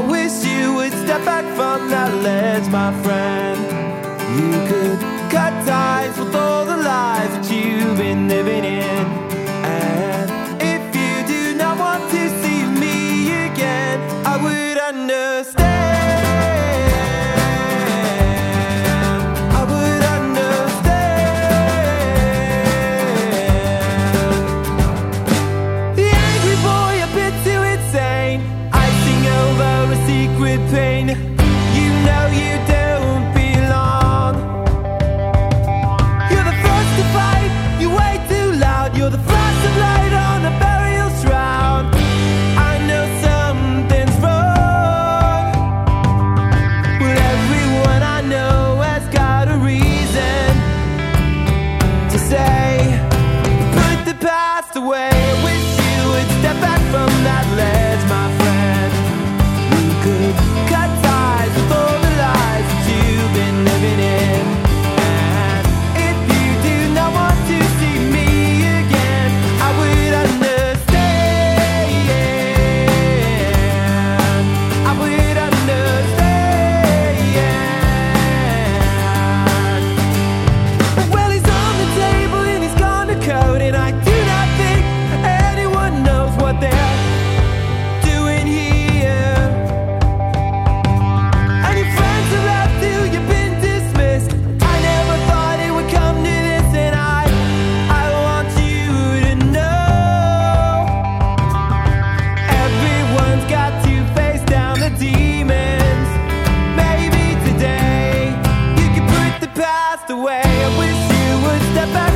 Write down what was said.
I wish you would step back from that ledge, my friend. You could cut ties step back.